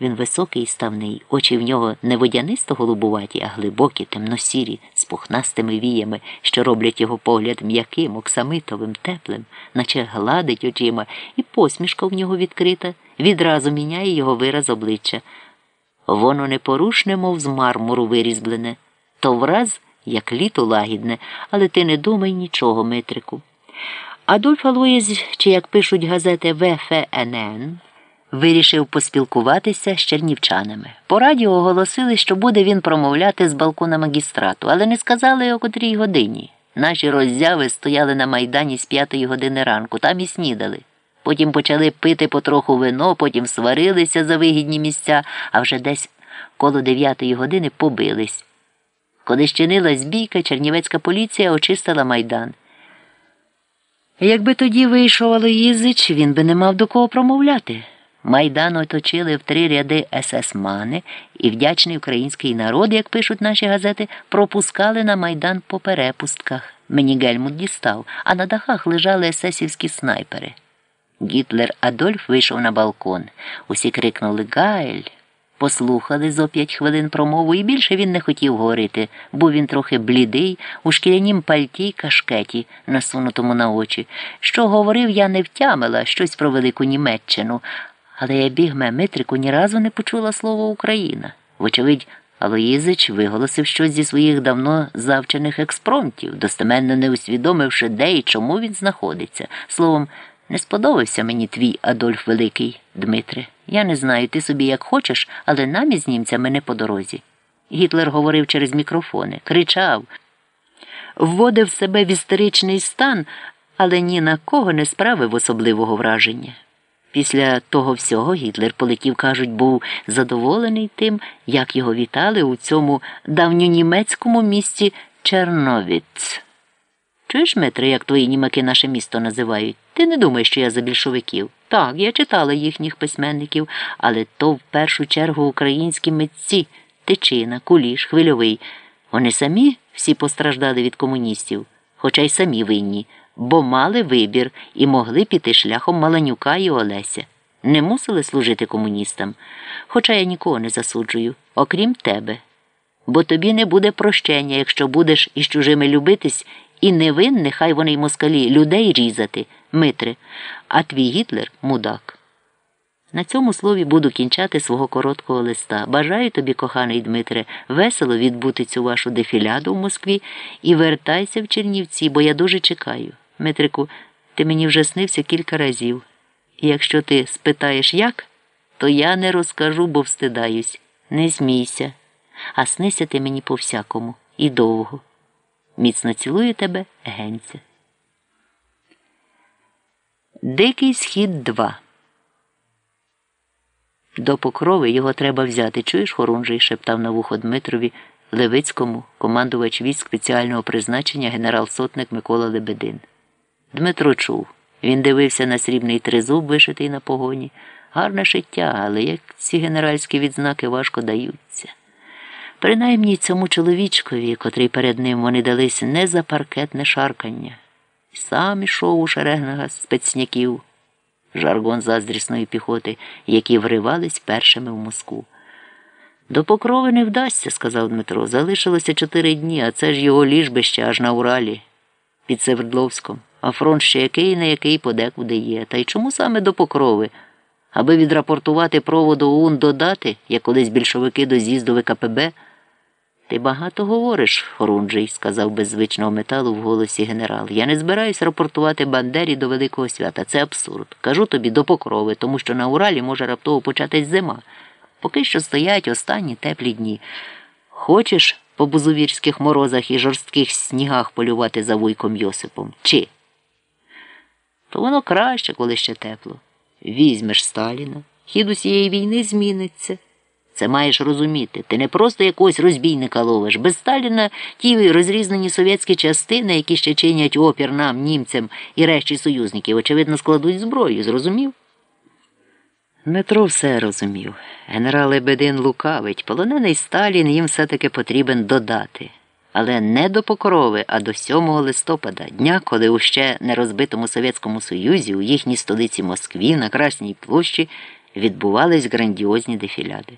Він високий і ставний, очі в нього не водянисто голубуваті, а глибокі, темносірі, з пухнастими віями, що роблять його погляд м'яким, оксамитовим, теплим, наче гладить очима, і посмішка в нього відкрита, відразу міняє його вираз обличчя. Воно непорушне, мов з мармуру вирізблене, то враз, як літо лагідне, але ти не думай нічого, Митрику. Адольф Алоєз, чи як пишуть газети ВФНН, вирішив поспілкуватися з чернівчанами. По радіо оголосили, що буде він промовляти з балкона магістрату, але не сказали о котрій годині. Наші роззяви стояли на майдані з п'ятої години ранку, там і снідали. Потім почали пити потроху вино, потім сварилися за вигідні місця, а вже десь коло дев'ятої години побились. Коли щинилась бійка, чернівецька поліція очистила майдан. Якби тоді вийшов Алоїзич, він би не мав до кого промовляти. Майдан оточили в три ряди есесмани, і вдячний український народ, як пишуть наші газети, пропускали на майдан по перепустках. Мені Гельмут дістав, а на дахах лежали есесівські снайпери. Гітлер Адольф вийшов на балкон. Усі крикнули Гайль. Послухали зо п'ять хвилин промову, і більше він не хотів говорити, був він трохи блідий, у шкірянім пальті й кашкеті, насунутому на очі. Що говорив, я не втямила щось про велику Німеччину, але я бігме Митрику ні разу не почула слово Україна. Вочевидь, Алоїзич виголосив щось зі своїх давно завчених експромтів, достеменно не усвідомивши, де і чому він знаходиться. Словом, не сподобався мені твій Адольф Великий, Дмитре. Я не знаю, ти собі як хочеш, але нам із німцями не по дорозі. Гітлер говорив через мікрофони, кричав, вводив себе в істеричний стан, але ні на кого не справив особливого враження. Після того всього Гітлер полетів, кажуть, був задоволений тим, як його вітали у цьому давньонімецькому місті Черновіц. Чуєш, Метре, як твої німаки наше місто називають? Ти не думаєш, що я за більшовиків? Так, я читала їхніх письменників, але то в першу чергу українські митці Тичина, Куліш, Хвильовий. Вони самі всі постраждали від комуністів, хоча й самі винні, бо мали вибір і могли піти шляхом Маланюка і Олеся. Не мусили служити комуністам, хоча я нікого не засуджую, окрім тебе. Бо тобі не буде прощення, якщо будеш із чужими любитись і не вин, нехай вони й москалі людей різати, Митре, а твій Гітлер мудак. На цьому слові буду кінчати свого короткого листа. Бажаю тобі, коханий Дмитре, весело відбути цю вашу дефіляду в Москві і вертайся в Чернівці, бо я дуже чекаю. Митрику, ти мені вже снився кілька разів. І якщо ти спитаєш як, то я не розкажу, бо встидаюсь. Не змійся, а снися ти мені по всякому і довго. Міцно цілую тебе, генця. Дикий схід 2 До покрови його треба взяти. Чуєш, хорунжий? шептав на вухо Дмитрові Левицькому, командувач військ спеціального призначення генерал-сотник Микола Лебедин. Дмитро чув. Він дивився на срібний тризуб, вишитий на погоні. Гарне шиття, але як ці генеральські відзнаки важко даються. Принаймні цьому чоловічкові, котрий перед ним вони дались не за паркетне шаркання, сам ішов у шерегнага спецняків, жаргон заздрісної піхоти, які вривались першими в Москву. До покрови не вдасться, сказав Дмитро. Залишилося чотири дні, а це ж його ліжбище аж на Уралі, під Севердловськом, а фронт ще який не який подекуди є. Та й чому саме до покрови? Аби відрапортувати проводу ОУН додати, як колись більшовики до з'їзду ВКПБ. Ти багато говориш, Хорунжий, сказав без звичного металу в голосі генерал. Я не збираюсь рапортувати Бандері до Великого свята. Це абсурд. Кажу тобі до покрови, тому що на Уралі може раптово початись зима. Поки що стоять останні теплі дні. Хочеш по бузувірських морозах і жорстких снігах полювати за вуйком Йосипом? Чи? То воно краще, коли ще тепло. Візьмеш Сталіна, хід усієї війни зміниться. Це маєш розуміти. Ти не просто якогось розбійника ловиш. Без Сталіна ті розрізнені совєтські частини, які ще чинять опір нам, німцям і решті союзників, очевидно, складуть зброю. Зрозумів? Дмитро все розумів. Генерал Лебедин лукавить. Полонений Сталін їм все-таки потрібен додати. Але не до покрови, а до 7 листопада, дня, коли у ще не розбитому Совєтському Союзі, у їхній столиці Москві, на Красній площі, відбувались грандіозні дефіляди.